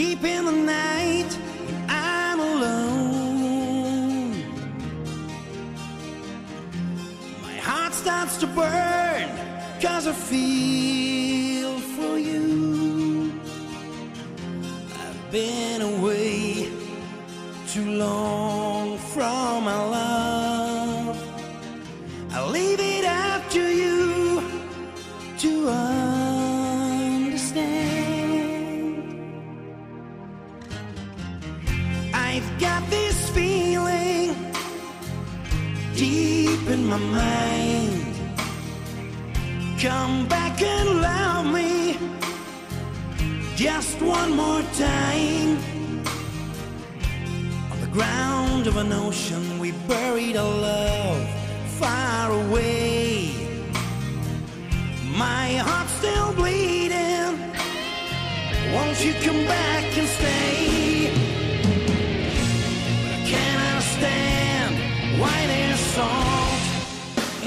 deep in the night, I'm alone. My heart starts to burn, cause I feel for you. I've been away too long I've got this feeling deep in my mind. Come back and love me just one more time. On the ground of an ocean, we buried our love far away. My heart's still bleeding. Won't you come back and stay?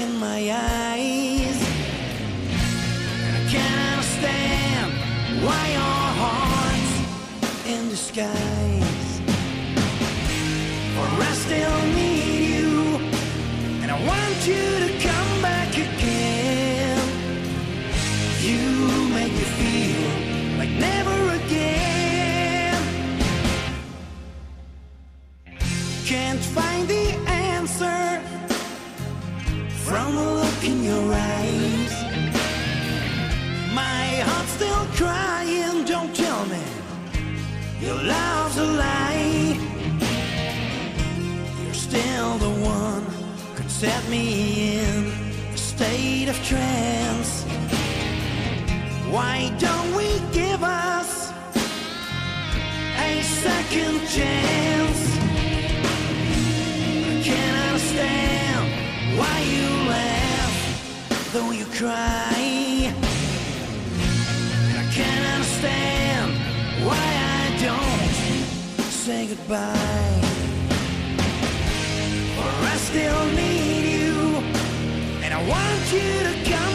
In my eyes. And I can't understand why our hearts in disguise. For I still need you, and I want you to come back again. You make me feel like never again. Can't find the answer from the look in your eyes. My heart's still crying, don't tell me your love's a lie. You're still the one could set me in a state of trance. Why don't we give though you cry. And I can't understand why I don't say goodbye. For I still need you, and I want you to come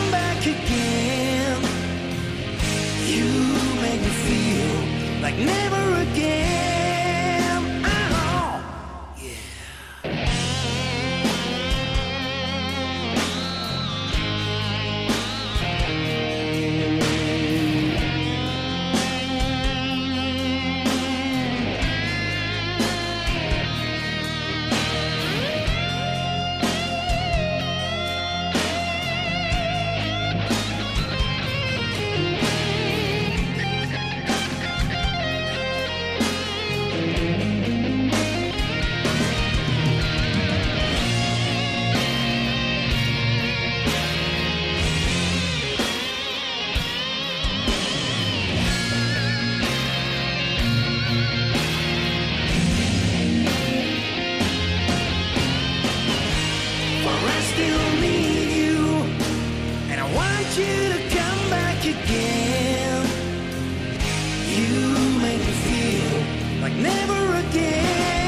never again.